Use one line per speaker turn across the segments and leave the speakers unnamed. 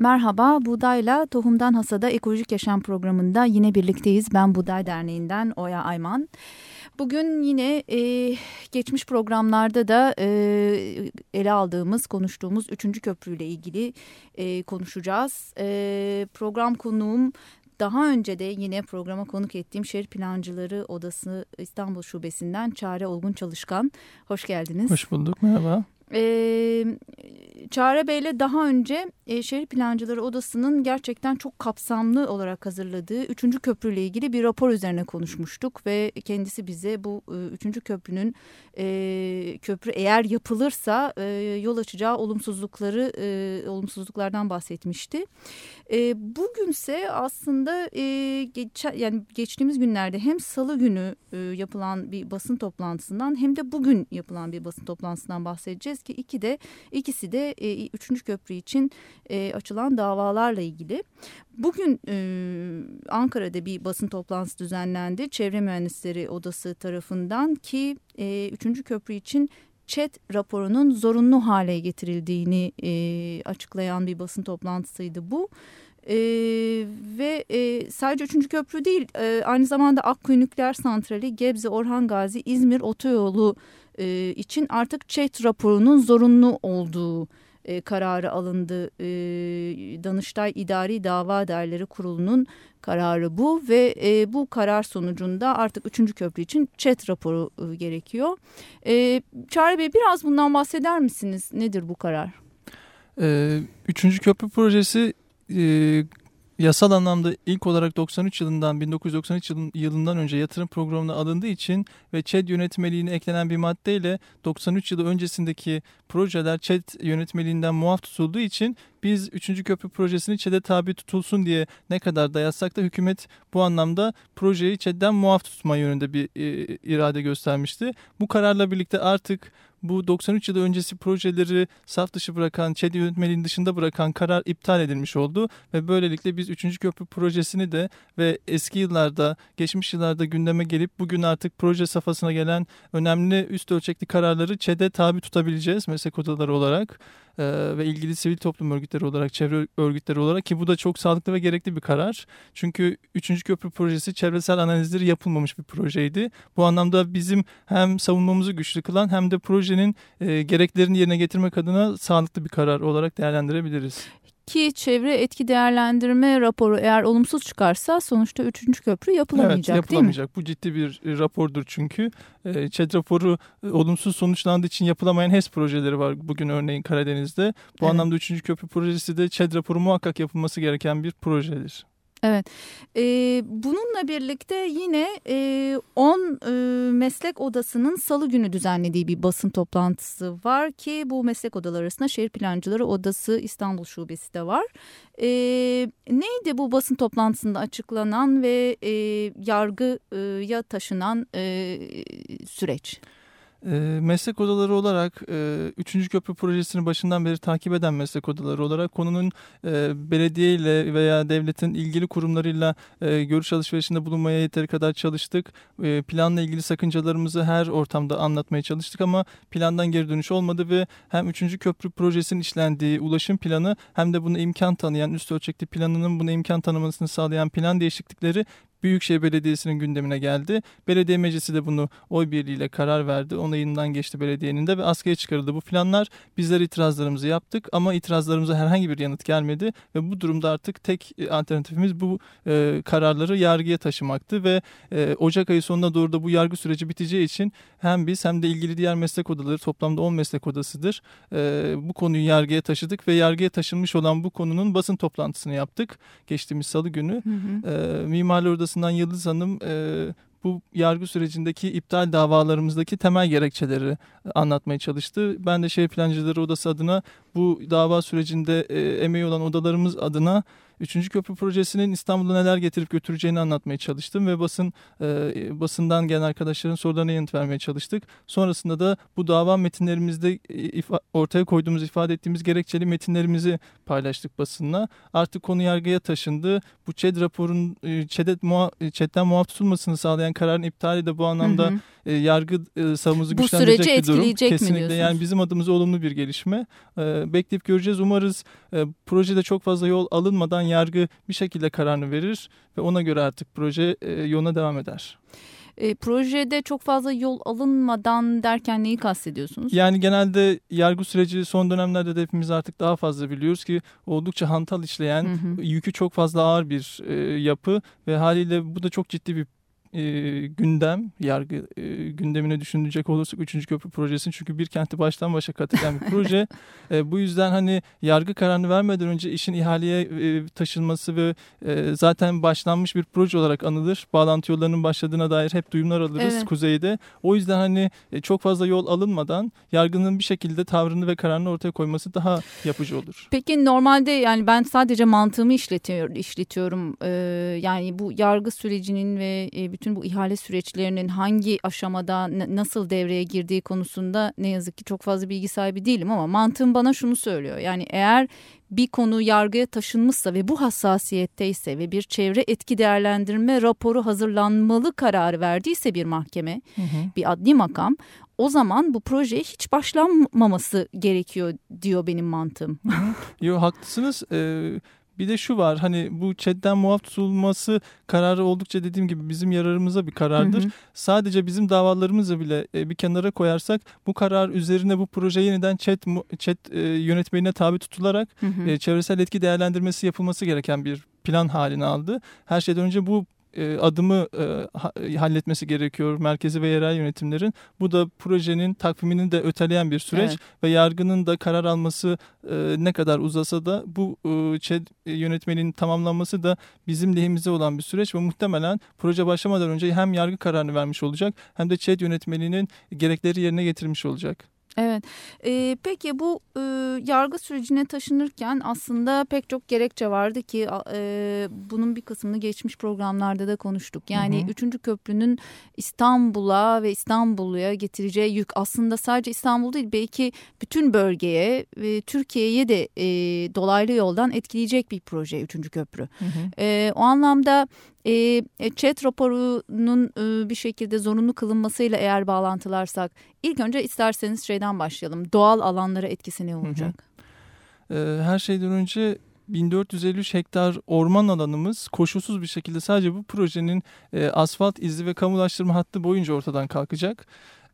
Merhaba, Buğdayla Tohumdan Hasada Ekolojik Yaşam programında yine birlikteyiz. Ben Buğday Derneği'nden Oya Ayman. Bugün yine e, geçmiş programlarda da e, ele aldığımız, konuştuğumuz üçüncü köprüyle ilgili e, konuşacağız. E, program konuğum daha önce de yine programa konuk ettiğim Şehir Plancıları Odası İstanbul Şubesi'nden Çare Olgun Çalışkan. Hoş geldiniz.
Hoş bulduk, merhaba.
Ee, Çare Bey'le daha önce e, Şehir Plancıları Odası'nın gerçekten çok kapsamlı olarak hazırladığı üçüncü köprüyle ilgili bir rapor üzerine konuşmuştuk ve kendisi bize bu e, üçüncü köprünün e, köprü eğer yapılırsa e, yol açacağı olumsuzlukları e, olumsuzluklardan bahsetmişti. E, bugünse aslında e, geç, yani geçtiğimiz günlerde hem Salı günü e, yapılan bir basın toplantısından hem de bugün yapılan bir basın toplantısından bahsedeceğiz ki iki de ikisi de e, üçüncü köprü için e, açılan davalarla ilgili. Bugün e, Ankara'da bir basın toplantısı düzenlendi. Çevre Mühendisleri Odası tarafından ki e, üçüncü köprü için ÇED raporunun zorunlu hale getirildiğini e, açıklayan bir basın toplantısıydı bu. Ee, ve e, sadece üçüncü köprü değil e, aynı zamanda Akkuyu Nükleer Santrali, Gebze, Orhan Gazi, İzmir Otoyolu e, için artık ÇED raporunun zorunlu olduğu e, kararı alındı. E, Danıştay İdari Dava Derleri Kurulu'nun kararı bu ve e, bu karar sonucunda artık üçüncü köprü için ÇED raporu e, gerekiyor. E, Çağrı Bey biraz bundan bahseder misiniz? Nedir bu karar?
Ee, üçüncü köprü projesi e, yasal anlamda ilk olarak 93 yılından 1993 yılından önce yatırım programına alındığı için ve ÇED yönetmeliğine eklenen bir maddeyle 93 yılı öncesindeki projeler ÇED yönetmeliğinden muaf tutulduğu için biz 3. köprü projesini ÇED'e tabi tutulsun diye ne kadar dayatsak da hükümet bu anlamda projeyi ÇED'den muaf tutma yönünde bir e, irade göstermişti. Bu kararla birlikte artık bu 93 yılı öncesi projeleri saf dışı bırakan, ÇED yönetmeliğinin dışında bırakan karar iptal edilmiş oldu ve böylelikle biz 3. köprü projesini de ve eski yıllarda, geçmiş yıllarda gündeme gelip bugün artık proje safhasına gelen önemli üst ölçekli kararları ÇED'e tabi tutabileceğiz meslek odaları olarak ve ilgili sivil toplum örgütleri olarak, çevre örgütleri olarak ki bu da çok sağlıklı ve gerekli bir karar. Çünkü 3. köprü projesi çevresel analizleri yapılmamış bir projeydi. Bu anlamda bizim hem savunmamızı güçlü kılan hem de projenin e, gereklerini yerine getirmek adına sağlıklı bir karar olarak değerlendirebiliriz
ki çevre etki değerlendirme raporu eğer olumsuz çıkarsa sonuçta üçüncü köprü yapılamayacak
evet, yapılamayacak. değil mi? Bu ciddi bir e, rapordur çünkü. E, ÇED raporu e, olumsuz sonuçlandığı için yapılamayan HES projeleri var bugün örneğin Karadeniz'de. Bu evet. anlamda üçüncü köprü projesi de ÇED raporu muhakkak yapılması gereken bir projedir.
Evet. E, bununla birlikte yine 10 e, e, meslek odasının salı günü düzenlediği bir basın toplantısı var ki bu meslek odaları arasında Şehir Plancıları Odası İstanbul Şubesi de var. E, neydi bu basın toplantısında açıklanan ve e, yargıya taşınan e, süreç?
E, meslek odaları olarak e, 3. köprü projesini başından beri takip eden meslek odaları olarak konunun e, belediye ile veya devletin ilgili kurumlarıyla e, görüş alışverişinde bulunmaya yeteri kadar çalıştık. E, planla ilgili sakıncalarımızı her ortamda anlatmaya çalıştık ama plandan geri dönüş olmadı ve hem 3. köprü projesinin işlendiği ulaşım planı hem de buna imkan tanıyan üst ölçekli planının buna imkan tanımasını sağlayan plan değişiklikleri Büyükşehir Belediyesi'nin gündemine geldi. Belediye Meclisi de bunu oy birliğiyle karar verdi. Onayından geçti belediyenin de ve askıya çıkarıldı bu planlar. Bizler itirazlarımızı yaptık ama itirazlarımıza herhangi bir yanıt gelmedi ve bu durumda artık tek e, alternatifimiz bu e, kararları yargıya taşımaktı ve e, Ocak ayı sonuna doğru da bu yargı süreci biteceği için hem biz hem de ilgili diğer meslek odaları toplamda 10 meslek odasıdır. E, bu konuyu yargıya taşıdık ve yargıya taşınmış olan bu konunun basın toplantısını yaptık geçtiğimiz salı günü. Hı hı. E, Mimarlar Odası Odası'ndan Yıldız Hanım e, bu yargı sürecindeki iptal davalarımızdaki temel gerekçeleri anlatmaya çalıştı. Ben de Şehir Plancıları Odası adına bu dava sürecinde e, emeği olan odalarımız adına Üçüncü köprü projesinin İstanbul'a neler getirip götüreceğini anlatmaya çalıştım ve basın e, basından gelen arkadaşların sorularına yanıt vermeye çalıştık. Sonrasında da bu dava metinlerimizde e, ortaya koyduğumuz, ifade ettiğimiz gerekçeli metinlerimizi paylaştık basınla. Artık konu yargıya taşındı. Bu ÇED raporun e, ÇED'den muha, ÇED'den muaf tutulmasını sağlayan kararın iptali de bu anlamda hı hı. E, yargı e, savımızı bu güçlendirecek bir durum. Kesinlikle yani bizim adımıza olumlu bir gelişme. E, bekleyip göreceğiz. Umarız e, projede çok fazla yol alınmadan yargı bir şekilde kararını verir ve ona göre artık proje e, yoluna devam eder.
E, projede çok fazla yol alınmadan derken neyi kastediyorsunuz?
Yani genelde yargı süreci son dönemlerde de hepimiz artık daha fazla biliyoruz ki oldukça hantal işleyen, hı hı. yükü çok fazla ağır bir e, yapı ve haliyle bu da çok ciddi bir e, gündem, yargı e, gündemine düşünecek olursak 3. köprü projesini çünkü bir kenti baştan başa kat eden bir proje. e, bu yüzden hani yargı kararını vermeden önce işin ihaleye e, taşınması ve e, zaten başlanmış bir proje olarak anılır. Bağlantı yollarının başladığına dair hep duyumlar alırız evet. kuzeyde. O yüzden hani e, çok fazla yol alınmadan yargının bir şekilde tavrını ve kararını ortaya koyması daha yapıcı olur.
Peki normalde yani ben sadece mantığımı işletiyor, işletiyorum. Ee, yani bu yargı sürecinin ve e, bütün bu ihale süreçlerinin hangi aşamada nasıl devreye girdiği konusunda ne yazık ki çok fazla bilgi sahibi değilim ama mantığım bana şunu söylüyor. Yani eğer bir konu yargıya taşınmışsa ve bu hassasiyetteyse ve bir çevre etki değerlendirme raporu hazırlanmalı kararı verdiyse bir mahkeme, hı hı. bir adli makam o zaman bu projeye hiç başlanmaması gerekiyor diyor benim mantığım.
Yok haklısınız. Ee, bir de şu var hani bu chatten muaf tutulması kararı oldukça dediğim gibi bizim yararımıza bir karardır. Hı hı. Sadece bizim davalarımızı bile e, bir kenara koyarsak bu karar üzerine bu proje yeniden chat chat e, yönetmeliğine tabi tutularak hı hı. E, çevresel etki değerlendirmesi yapılması gereken bir plan halini aldı. Her şeyden önce bu e, adımı e, halletmesi gerekiyor merkezi ve yerel yönetimlerin. Bu da projenin takvimini de öteleyen bir süreç evet. ve yargının da karar alması e, ne kadar uzasa da bu e, ÇED yönetmeliğinin tamamlanması da bizim lehimize olan bir süreç ve muhtemelen proje başlamadan önce hem yargı kararını vermiş olacak hem de ÇED yönetmeliğinin gerekleri yerine getirmiş olacak.
Evet. E, peki bu e, yargı sürecine taşınırken aslında pek çok gerekçe vardı ki e, bunun bir kısmını geçmiş programlarda da konuştuk. Yani hı hı. üçüncü köprünün İstanbul'a ve İstanbul'a getireceği yük aslında sadece İstanbul değil belki bütün bölgeye ve Türkiye'ye de e, dolaylı yoldan etkileyecek bir proje üçüncü köprü. Hı hı. E, o anlamda e, chat raporunun e, bir şekilde zorunlu kılınmasıyla eğer bağlantılarsak ilk önce isterseniz şeyden başlayalım. Doğal alanlara etkisi ne olacak?
Hı hı. E, her şeyden önce 1453 hektar orman alanımız koşulsuz bir şekilde sadece bu projenin e, asfalt izi ve kamulaştırma hattı boyunca ortadan kalkacak.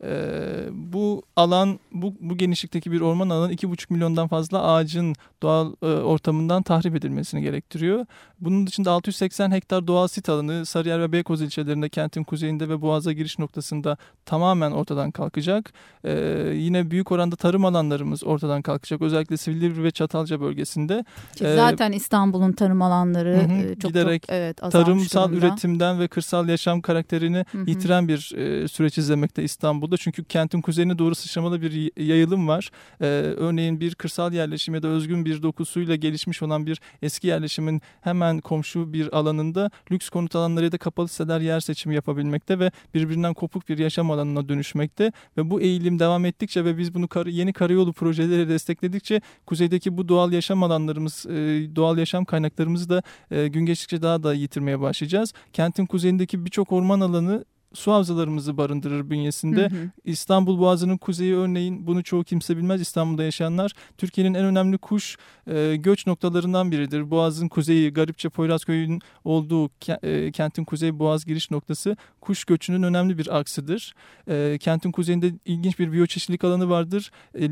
Ee, bu alan bu, bu genişlikteki bir orman alanı 2,5 milyondan fazla ağacın doğal e, ortamından tahrip edilmesini gerektiriyor. Bunun dışında 680 hektar doğal sit alanı Sarıyer ve Beykoz ilçelerinde kentin kuzeyinde ve Boğaz'a giriş noktasında tamamen ortadan kalkacak. Ee, yine büyük oranda tarım alanlarımız ortadan kalkacak. Özellikle Silivri ve Çatalca bölgesinde.
Ee, zaten İstanbul'un tarım alanları hı hı, çok giderek çok evet,
tarımsal durumda. üretimden ve kırsal yaşam karakterini hı hı. yitiren bir e, süreç izlemekte İstanbul İstanbul'da. Çünkü kentin kuzeyine doğru sıçramalı bir yayılım var. Ee, örneğin bir kırsal yerleşim ya da özgün bir dokusuyla gelişmiş olan bir eski yerleşimin hemen komşu bir alanında lüks konut alanları ya da kapalı siteler yer seçimi yapabilmekte ve birbirinden kopuk bir yaşam alanına dönüşmekte. Ve bu eğilim devam ettikçe ve biz bunu kar yeni karayolu projeleri destekledikçe kuzeydeki bu doğal yaşam alanlarımız, e, doğal yaşam kaynaklarımızı da e, gün geçtikçe daha da yitirmeye başlayacağız. Kentin kuzeyindeki birçok orman alanı su havzalarımızı barındırır bünyesinde. Hı hı. İstanbul Boğazı'nın kuzeyi örneğin bunu çoğu kimse bilmez İstanbul'da yaşayanlar. Türkiye'nin en önemli kuş e, göç noktalarından biridir. Boğaz'ın kuzeyi Garipçe Poyrazköy'ün olduğu e, kentin kuzey Boğaz giriş noktası kuş göçünün önemli bir aksıdır. E, kentin kuzeyinde ilginç bir biyoçeşitlilik alanı vardır. E,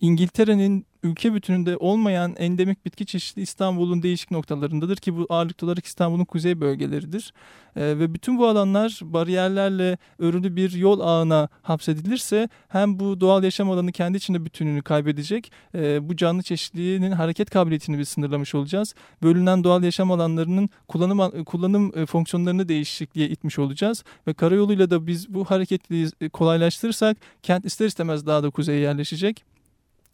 İngiltere'nin ülke bütününde olmayan endemik bitki çeşitli İstanbul'un değişik noktalarındadır ki bu ağırlıklı olarak İstanbul'un kuzey bölgeleridir. E, ve bütün bu alanlar bariyerlerle örülü bir yol ağına hapsedilirse hem bu doğal yaşam alanı kendi içinde bütününü kaybedecek. E, bu canlı çeşitliliğinin hareket kabiliyetini bir sınırlamış olacağız. Bölünen doğal yaşam alanlarının kullanım kullanım e, fonksiyonlarını değişikliğe itmiş olacağız ve karayoluyla da biz bu hareketliliği kolaylaştırırsak kent ister istemez daha da kuzeye yerleşecek.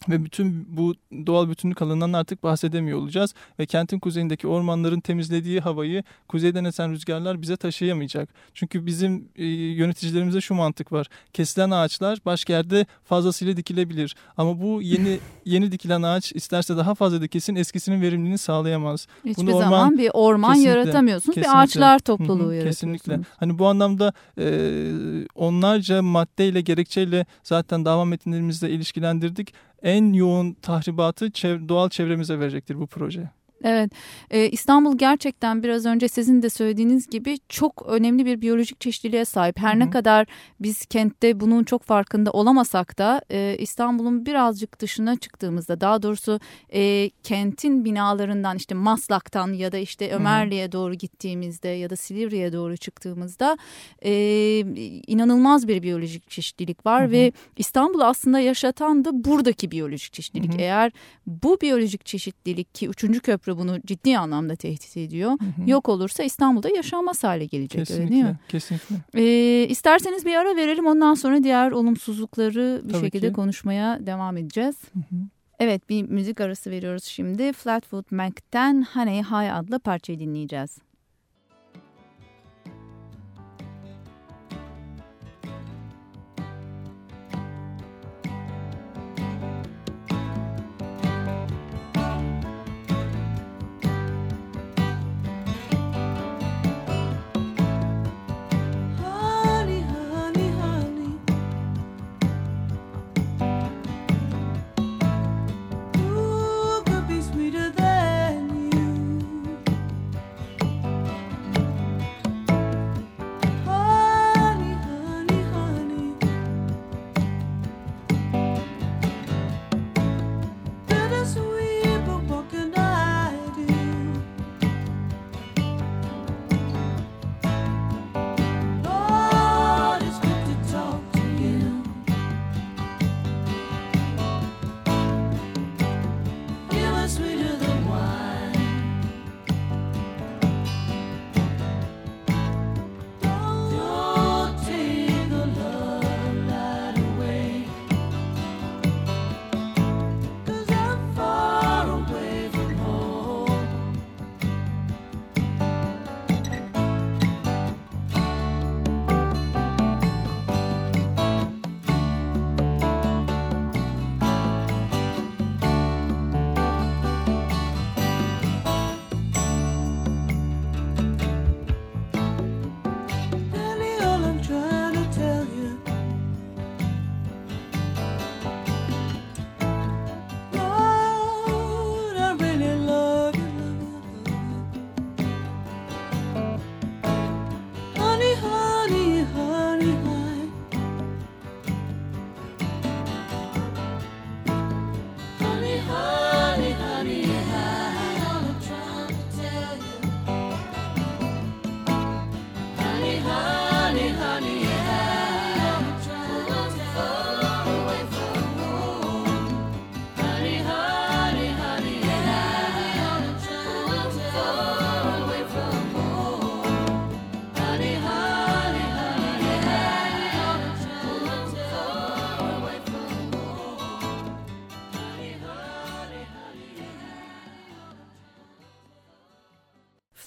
Ve bütün bu doğal bütünlük alanından artık bahsedemiyor olacağız ve kentin kuzeyindeki ormanların temizlediği havayı kuzeyden esen rüzgarlar bize taşıyamayacak. Çünkü bizim e, yöneticilerimize şu mantık var. Kesilen ağaçlar başka yerde fazlasıyla dikilebilir ama bu yeni yeni dikilen ağaç isterse daha fazla dikesin eskisinin verimliliğini sağlayamaz.
Hiçbir Bunu orman, zaman bir orman kesinlikle, yaratamıyorsunuz. Kesinlikle. Bir ağaçlar topluluğu Hı -hı, yaratıyorsunuz. Kesinlikle.
Hani bu anlamda e, onlarca maddeyle gerekçeyle zaten dava metinlerimizle ilişkilendirdik en yoğun tahribatı çev doğal çevremize verecektir bu proje.
Evet ee, İstanbul gerçekten biraz önce sizin de söylediğiniz gibi çok önemli bir biyolojik çeşitliliğe sahip. Her Hı -hı. ne kadar biz kentte bunun çok farkında olamasak da e, İstanbul'un birazcık dışına çıktığımızda daha doğrusu e, kentin binalarından işte Maslak'tan ya da işte Ömerli'ye doğru gittiğimizde ya da Silivri'ye doğru çıktığımızda e, inanılmaz bir biyolojik çeşitlilik var Hı -hı. ve İstanbul'u aslında yaşatan da buradaki biyolojik çeşitlilik. Hı -hı. Eğer bu biyolojik çeşitlilik ki 3. köprü köprü bunu ciddi anlamda tehdit ediyor. Hı hı. Yok olursa İstanbul'da yaşanmaz hale gelecek
kesinlikle,
öyle değil mi?
Kesinlikle.
Ee, isterseniz bir ara verelim ondan sonra diğer olumsuzlukları bir Tabii şekilde ki. konuşmaya devam edeceğiz. Hı hı. Evet bir müzik arası veriyoruz şimdi. Flatwood Mac'ten Honey High adlı parçayı dinleyeceğiz.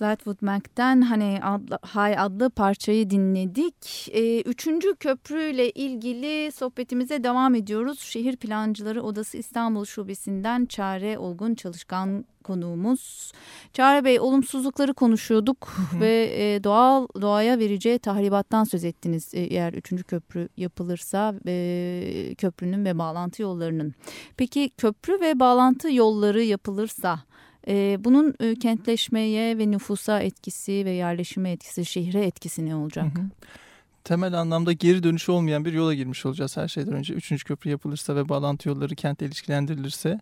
Flatwood Mac'ten hani adlı, High adlı parçayı dinledik. Ee, üçüncü köprüyle ilgili sohbetimize devam ediyoruz. Şehir Plancıları Odası İstanbul Şubesi'nden Çare Olgun Çalışkan konuğumuz. Çare Bey olumsuzlukları konuşuyorduk hı hı. ve e, doğal doğaya vereceği tahribattan söz ettiniz. E, eğer üçüncü köprü yapılırsa e, köprünün ve bağlantı yollarının. Peki köprü ve bağlantı yolları yapılırsa e, bunun e, kentleşmeye ve nüfusa etkisi ve yerleşime etkisi, şehre etkisi ne olacak? Hı hı.
Temel anlamda geri dönüşü olmayan bir yola girmiş olacağız her şeyden önce. Üçüncü köprü yapılırsa ve bağlantı yolları kentle ilişkilendirilirse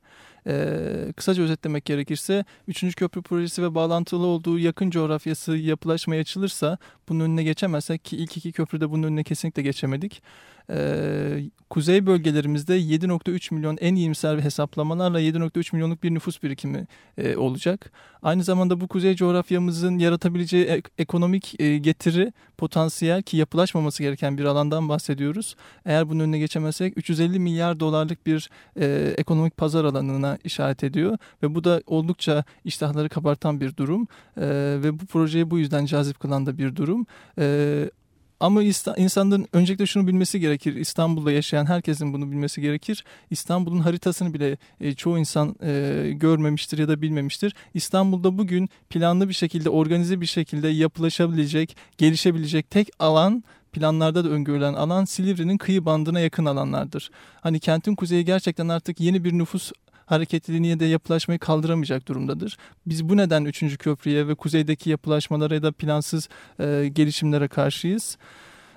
E, kısaca özetlemek gerekirse 3. köprü projesi ve bağlantılı olduğu yakın coğrafyası yapılaşmaya açılırsa bunun önüne geçemezsek ki ilk iki köprüde bunun önüne kesinlikle geçemedik. Ee, kuzey bölgelerimizde 7.3 milyon en iyimser hesaplamalarla 7.3 milyonluk bir nüfus birikimi e, olacak. Aynı zamanda bu kuzey coğrafyamızın yaratabileceği ek ekonomik e, getiri potansiyel ki yapılaşmaması gereken bir alandan bahsediyoruz. Eğer bunun önüne geçemezsek 350 milyar dolarlık bir e, ekonomik pazar alanına işaret ediyor ve bu da oldukça iştahları kabartan bir durum e, ve bu projeyi bu yüzden cazip kılan da bir durum. E, ama insanların öncelikle şunu bilmesi gerekir. İstanbul'da yaşayan herkesin bunu bilmesi gerekir. İstanbul'un haritasını bile e, çoğu insan e, görmemiştir ya da bilmemiştir. İstanbul'da bugün planlı bir şekilde, organize bir şekilde yapılaşabilecek, gelişebilecek tek alan planlarda da öngörülen alan Silivri'nin kıyı bandına yakın alanlardır. Hani kentin kuzeyi gerçekten artık yeni bir nüfus hareketliliğini de yapılaşmayı kaldıramayacak durumdadır. Biz bu neden 3. köprüye ve kuzeydeki yapılaşmalara ya da plansız e, gelişimlere karşıyız.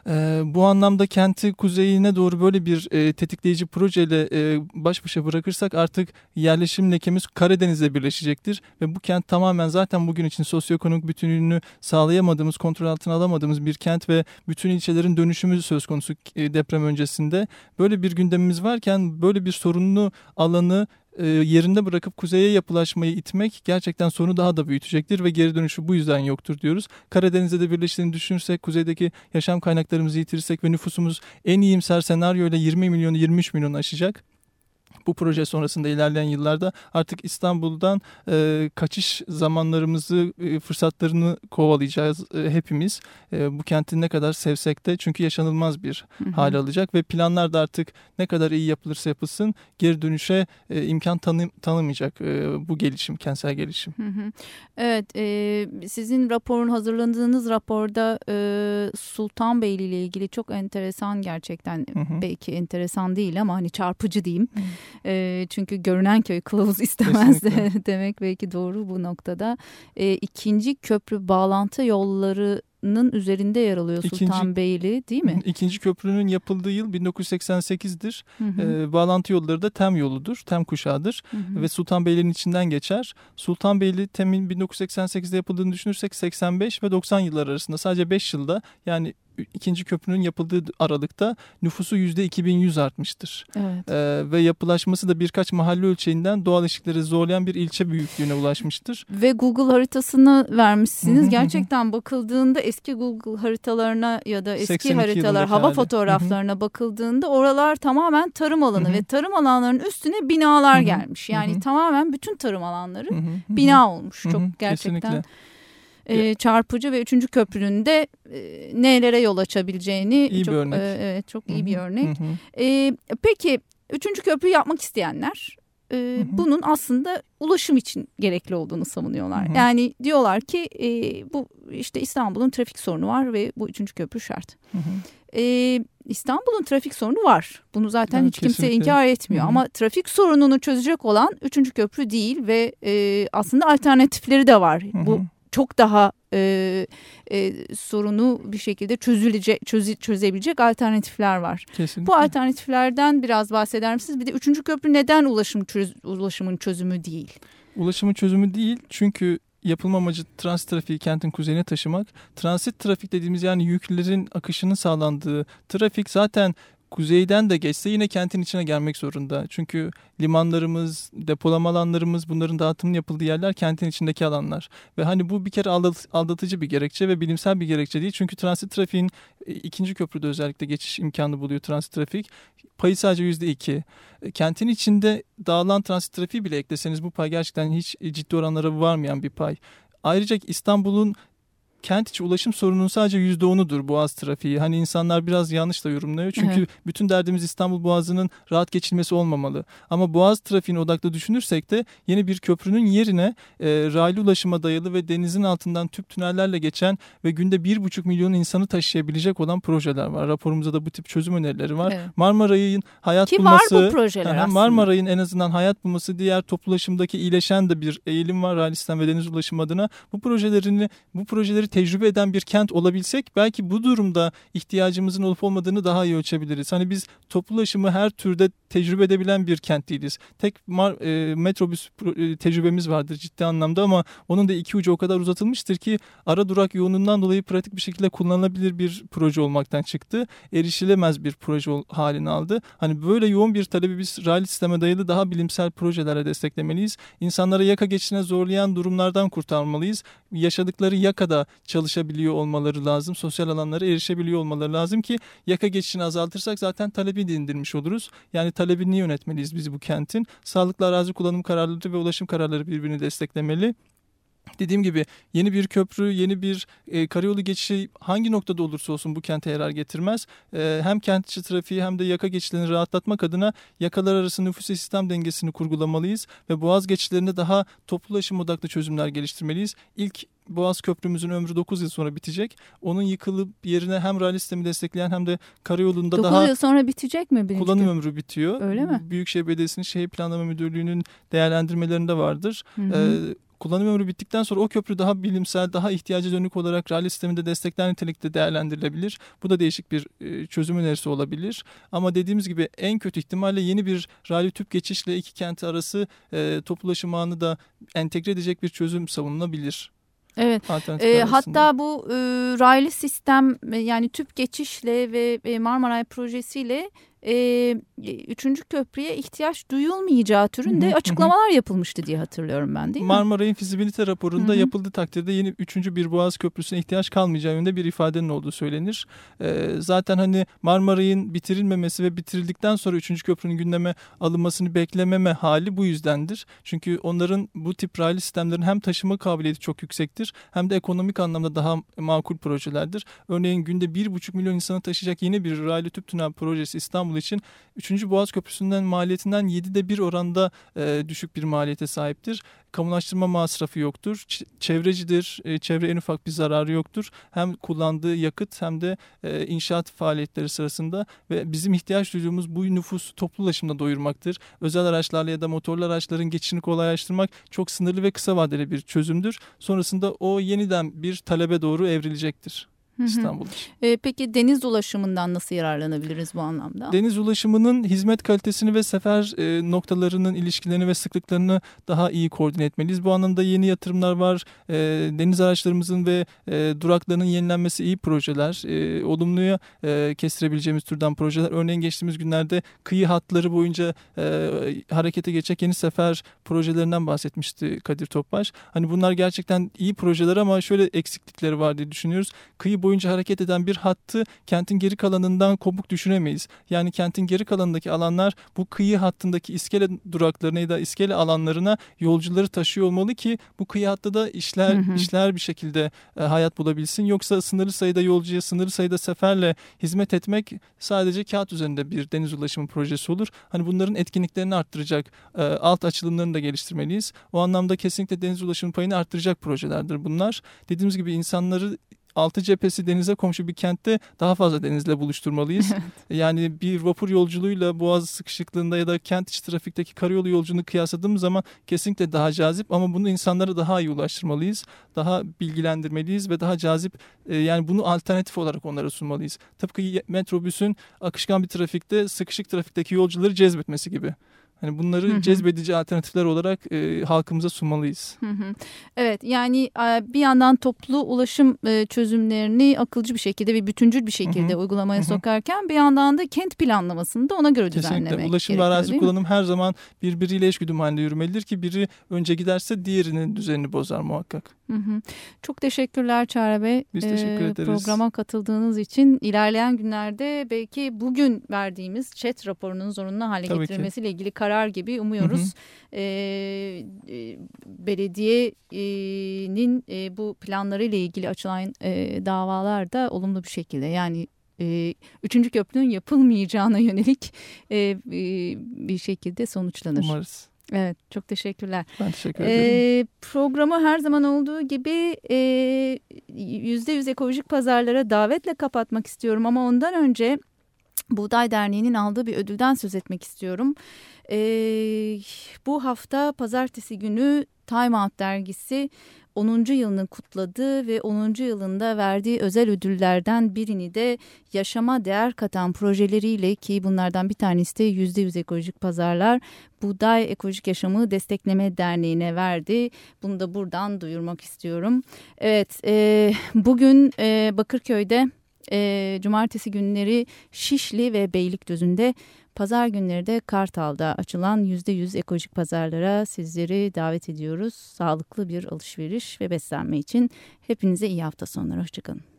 E, bu anlamda kenti kuzeyine doğru böyle bir e, tetikleyici projeyle e, baş başa bırakırsak artık yerleşim lekemiz Karadeniz'le birleşecektir. Ve bu kent tamamen zaten bugün için sosyoekonomik bütünlüğünü sağlayamadığımız, kontrol altına alamadığımız bir kent ve bütün ilçelerin dönüşümü söz konusu e, deprem öncesinde. Böyle bir gündemimiz varken böyle bir sorunlu alanı e, yerinde bırakıp kuzeye yapılaşmayı itmek gerçekten sorunu daha da büyütecektir ve geri dönüşü bu yüzden yoktur diyoruz. Karadeniz'de de birleştiğini düşünürsek, kuzeydeki yaşam kaynaklarımızı yitirirsek ve nüfusumuz en iyimser senaryo ile 20 milyonu 23 milyon aşacak bu proje sonrasında ilerleyen yıllarda artık İstanbul'dan e, kaçış zamanlarımızı, e, fırsatlarını kovalayacağız e, hepimiz. E, bu kentin ne kadar sevsek de çünkü yaşanılmaz bir hı hı. hal alacak ve planlar da artık ne kadar iyi yapılırsa yapılsın geri dönüşe e, imkan tanı, tanımayacak e, bu gelişim, kentsel gelişim. Hı hı.
Evet, e, sizin raporun hazırlandığınız raporda e, Sultanbeyli ile ilgili çok enteresan gerçekten hı hı. belki enteresan değil ama hani çarpıcı diyeyim. Hı. E, çünkü görünen köy kılavuz istemez de demek belki doğru bu noktada. E, ikinci köprü bağlantı yolları üzerinde yer alıyor Sultanbeyli değil mi?
İkinci köprünün yapıldığı yıl 1988'dir. Hı hı. E, bağlantı yolları da TEM yoludur, TEM kuşağıdır hı hı. ve Sultanbeyli'nin içinden geçer. Sultanbeyli TEM'in 1988'de yapıldığını düşünürsek 85 ve 90 yıllar arasında sadece 5 yılda yani ikinci köprünün yapıldığı aralıkta nüfusu yüzde 2100 artmıştır. Evet. Ee, ve yapılaşması da birkaç mahalle ölçeğinden doğal ilişkileri zorlayan bir ilçe büyüklüğüne ulaşmıştır.
Ve Google haritasını vermişsiniz. Gerçekten bakıldığında eski Google haritalarına ya da eski haritalar, hava hali. fotoğraflarına bakıldığında oralar tamamen tarım alanı ve tarım alanlarının üstüne binalar gelmiş. Yani tamamen bütün tarım alanları bina olmuş. Çok gerçekten. Kesinlikle e, çarpıcı ve üçüncü köprünün de e, nelere yol açabileceğini
iyi
çok,
bir örnek.
E, evet çok iyi Hı -hı. bir örnek. Hı. E, peki üçüncü köprü yapmak isteyenler e, Hı -hı. bunun aslında ulaşım için gerekli olduğunu savunuyorlar. Hı -hı. Yani diyorlar ki e, bu işte İstanbul'un trafik sorunu var ve bu üçüncü köprü şart. Hı -hı. E, İstanbul'un trafik sorunu var. Bunu zaten evet, hiç kimse kesinlikle. inkar etmiyor. Hı -hı. Ama trafik sorununu çözecek olan üçüncü köprü değil ve e, aslında alternatifleri de var. Hı -hı. Bu çok daha e, e, sorunu bir şekilde çözülecek çöz, çözebilecek alternatifler var. Kesinlikle. Bu alternatiflerden biraz bahseder misiniz? Bir de üçüncü köprü neden ulaşım çöz, ulaşımın çözümü değil?
Ulaşımın çözümü değil çünkü yapılma amacı transit trafiği kentin kuzeyine taşımak. Transit trafik dediğimiz yani yüklerin akışının sağlandığı trafik zaten kuzeyden de geçse yine kentin içine gelmek zorunda. Çünkü limanlarımız, depolama alanlarımız bunların dağıtımının yapıldığı yerler kentin içindeki alanlar. Ve hani bu bir kere aldat, aldatıcı bir gerekçe ve bilimsel bir gerekçe değil. Çünkü transit trafiğin e, ikinci köprüde özellikle geçiş imkanı buluyor transit trafik. Payı sadece yüzde iki. E, kentin içinde dağılan transit trafiği bile ekleseniz bu pay gerçekten hiç ciddi oranlara varmayan bir pay. Ayrıca İstanbul'un kent içi ulaşım sorununun sadece yüzde onudur Boğaz trafiği. Hani insanlar biraz yanlış da yorumluyor. Çünkü evet. bütün derdimiz İstanbul Boğazı'nın rahat geçilmesi olmamalı. Ama Boğaz trafiğini odaklı düşünürsek de yeni bir köprünün yerine e, raylı ulaşıma dayalı ve denizin altından tüp tünellerle geçen ve günde bir buçuk milyon insanı taşıyabilecek olan projeler var. Raporumuzda da bu tip çözüm önerileri var. Evet. Marmaray'ın hayat
Ki
bulması.
var bu projeler
aslında. Marmaray'ın en azından hayat bulması diğer toplu ulaşımdaki iyileşen de bir eğilim var. Raylistan ve deniz ulaşım adına. Bu projelerini bu projeleri tecrübe eden bir kent olabilsek belki bu durumda ihtiyacımızın olup olmadığını daha iyi ölçebiliriz. Hani biz toplu ulaşımı her türde tecrübe edebilen bir kent değiliz. Tek e, metrobüs e, tecrübemiz vardır ciddi anlamda ama onun da iki ucu o kadar uzatılmıştır ki ara durak yoğunluğundan dolayı pratik bir şekilde kullanılabilir bir proje olmaktan çıktı. Erişilemez bir proje halini aldı. Hani böyle yoğun bir talebi biz raylı sisteme dayalı daha bilimsel projelere desteklemeliyiz. İnsanlara yaka geçişine zorlayan durumlardan kurtarmalıyız. Yaşadıkları yakada çalışabiliyor olmaları lazım. Sosyal alanlara erişebiliyor olmaları lazım ki yaka geçişini azaltırsak zaten talebi de indirmiş oluruz. Yani talebini yönetmeliyiz biz bu kentin. Sağlıklı arazi kullanım kararları ve ulaşım kararları birbirini desteklemeli. Dediğim gibi yeni bir köprü, yeni bir e, karayolu geçişi hangi noktada olursa olsun bu kente yarar getirmez. E, hem kent içi trafiği hem de yaka geçişlerini rahatlatmak adına yakalar arası nüfus sistem dengesini kurgulamalıyız ve boğaz geçişlerinde daha toplu ulaşım odaklı çözümler geliştirmeliyiz. İlk Boğaz Köprümüzün ömrü 9 yıl sonra bitecek. Onun yıkılıp yerine hem raylı sistemi destekleyen hem de karayolunda 9 daha...
9 yıl sonra bitecek mi?
Kullanım ömrü bitiyor.
Öyle mi?
Büyükşehir Belediyesi'nin şehir planlama müdürlüğünün değerlendirmelerinde vardır. Hı hı. Ee, kullanım ömrü bittikten sonra o köprü daha bilimsel, daha ihtiyaca dönük olarak rally sisteminde destekler nitelikte değerlendirilebilir. Bu da değişik bir çözüm önerisi olabilir. Ama dediğimiz gibi en kötü ihtimalle yeni bir rally tüp geçişle iki kent arası e, toplu ulaşım ağını da entegre edecek bir çözüm savunulabilir.
Evet. E, hatta bu e, raylı sistem yani tüp geçişle ve e, Marmaray projesiyle e, üçüncü köprüye ihtiyaç duyulmayacağı türünde açıklamalar yapılmıştı diye hatırlıyorum ben değil mi?
Marmaray'ın fizibilite raporunda Hı-hı. yapıldığı takdirde yeni üçüncü bir boğaz köprüsüne ihtiyaç kalmayacağı yönünde bir ifadenin olduğu söylenir. E, zaten hani Marmaray'ın bitirilmemesi ve bitirildikten sonra üçüncü köprünün gündeme alınmasını beklememe hali bu yüzdendir. Çünkü onların bu tip raylı sistemlerin hem taşıma kabiliyeti çok yüksektir hem de ekonomik anlamda daha makul projelerdir. Örneğin günde bir buçuk milyon insanı taşıyacak yeni bir raylı tüp tünel projesi İstanbul İstanbul için 3. Boğaz Köprüsü'nden maliyetinden 7'de bir oranda e, düşük bir maliyete sahiptir. Kamulaştırma masrafı yoktur. Ç çevrecidir. E, çevre en ufak bir zararı yoktur. Hem kullandığı yakıt hem de e, inşaat faaliyetleri sırasında ve bizim ihtiyaç duyduğumuz bu nüfusu toplu ulaşımda doyurmaktır. Özel araçlarla ya da motorlu araçların geçişini kolaylaştırmak çok sınırlı ve kısa vadeli bir çözümdür. Sonrasında o yeniden bir talebe doğru evrilecektir. İstanbul için.
E, peki deniz ulaşımından nasıl yararlanabiliriz bu anlamda?
Deniz ulaşımının hizmet kalitesini ve sefer e, noktalarının ilişkilerini ve sıklıklarını daha iyi koordine etmeliyiz. Bu anlamda yeni yatırımlar var. E, deniz araçlarımızın ve e, duraklarının yenilenmesi iyi projeler. E, olumluya e, kestirebileceğimiz türden projeler. Örneğin geçtiğimiz günlerde kıyı hatları boyunca e, harekete geçecek yeni sefer projelerinden bahsetmişti Kadir Topbaş. Hani bunlar gerçekten iyi projeler ama şöyle eksiklikleri var diye düşünüyoruz. Kıyı boyunca hareket eden bir hattı kentin geri kalanından kopuk düşünemeyiz. Yani kentin geri kalanındaki alanlar bu kıyı hattındaki iskele duraklarına ya da iskele alanlarına yolcuları taşıyor olmalı ki bu kıyı hattı da işler hı hı. işler bir şekilde e, hayat bulabilsin. Yoksa sınırlı sayıda yolcuya sınırlı sayıda seferle hizmet etmek sadece kağıt üzerinde bir deniz ulaşımı projesi olur. Hani bunların etkinliklerini arttıracak e, alt açılımlarını da geliştirmeliyiz. O anlamda kesinlikle deniz ulaşımı payını arttıracak projelerdir bunlar. Dediğimiz gibi insanları altı cephesi denize komşu bir kentte daha fazla denizle buluşturmalıyız. yani bir vapur yolculuğuyla boğaz sıkışıklığında ya da kent içi trafikteki karayolu yolculuğunu kıyasladığımız zaman kesinlikle daha cazip ama bunu insanlara daha iyi ulaştırmalıyız. Daha bilgilendirmeliyiz ve daha cazip e, yani bunu alternatif olarak onlara sunmalıyız. Tıpkı metrobüsün akışkan bir trafikte sıkışık trafikteki yolcuları cezbetmesi gibi. Hani bunları hı hı. cezbedici alternatifler olarak e, halkımıza sunmalıyız.
Hı hı. Evet yani bir yandan toplu ulaşım e, çözümlerini akılcı bir şekilde ve bütüncül bir şekilde hı hı. uygulamaya hı hı. sokarken bir yandan da kent planlamasını da ona göre Kesinlikle. düzenlemek
Ulaşım ve arazi kullanım her zaman birbiriyle eşgüdüm halinde yürümelidir ki biri önce giderse diğerinin düzenini bozar muhakkak.
Hı hı. Çok teşekkürler Çağrı Bey.
Biz teşekkür ederiz.
Programa katıldığınız için ilerleyen günlerde belki bugün verdiğimiz chat raporunun zorunlu hale Tabii getirilmesiyle ki. ilgili karar gibi umuyoruz. Hı hı. Ee, belediyenin e, bu planlarıyla ilgili açılan e, davalar da olumlu bir şekilde yani e, üçüncü köprünün yapılmayacağına yönelik e, e, bir şekilde sonuçlanır.
Umarız.
Evet çok teşekkürler.
Ben teşekkür ederim.
Ee, programı her zaman olduğu gibi yüzde yüz ekolojik pazarlara davetle kapatmak istiyorum ama ondan önce Buğday Derneği'nin aldığı bir ödülden söz etmek istiyorum. Ee, bu hafta pazartesi günü Time Out dergisi 10. yılını kutladı ve 10. yılında verdiği özel ödüllerden birini de yaşama değer katan projeleriyle ki bunlardan bir tanesi de %100 ekolojik pazarlar Buğday Ekolojik Yaşamı Destekleme Derneği'ne verdi. Bunu da buradan duyurmak istiyorum. Evet e, bugün e, Bakırköy'de e, cumartesi günleri Şişli ve Beylikdüzü'nde Pazar günleri de Kartal'da açılan %100 ekolojik pazarlara sizleri davet ediyoruz. Sağlıklı bir alışveriş ve beslenme için hepinize iyi hafta sonları. Hoşçakalın.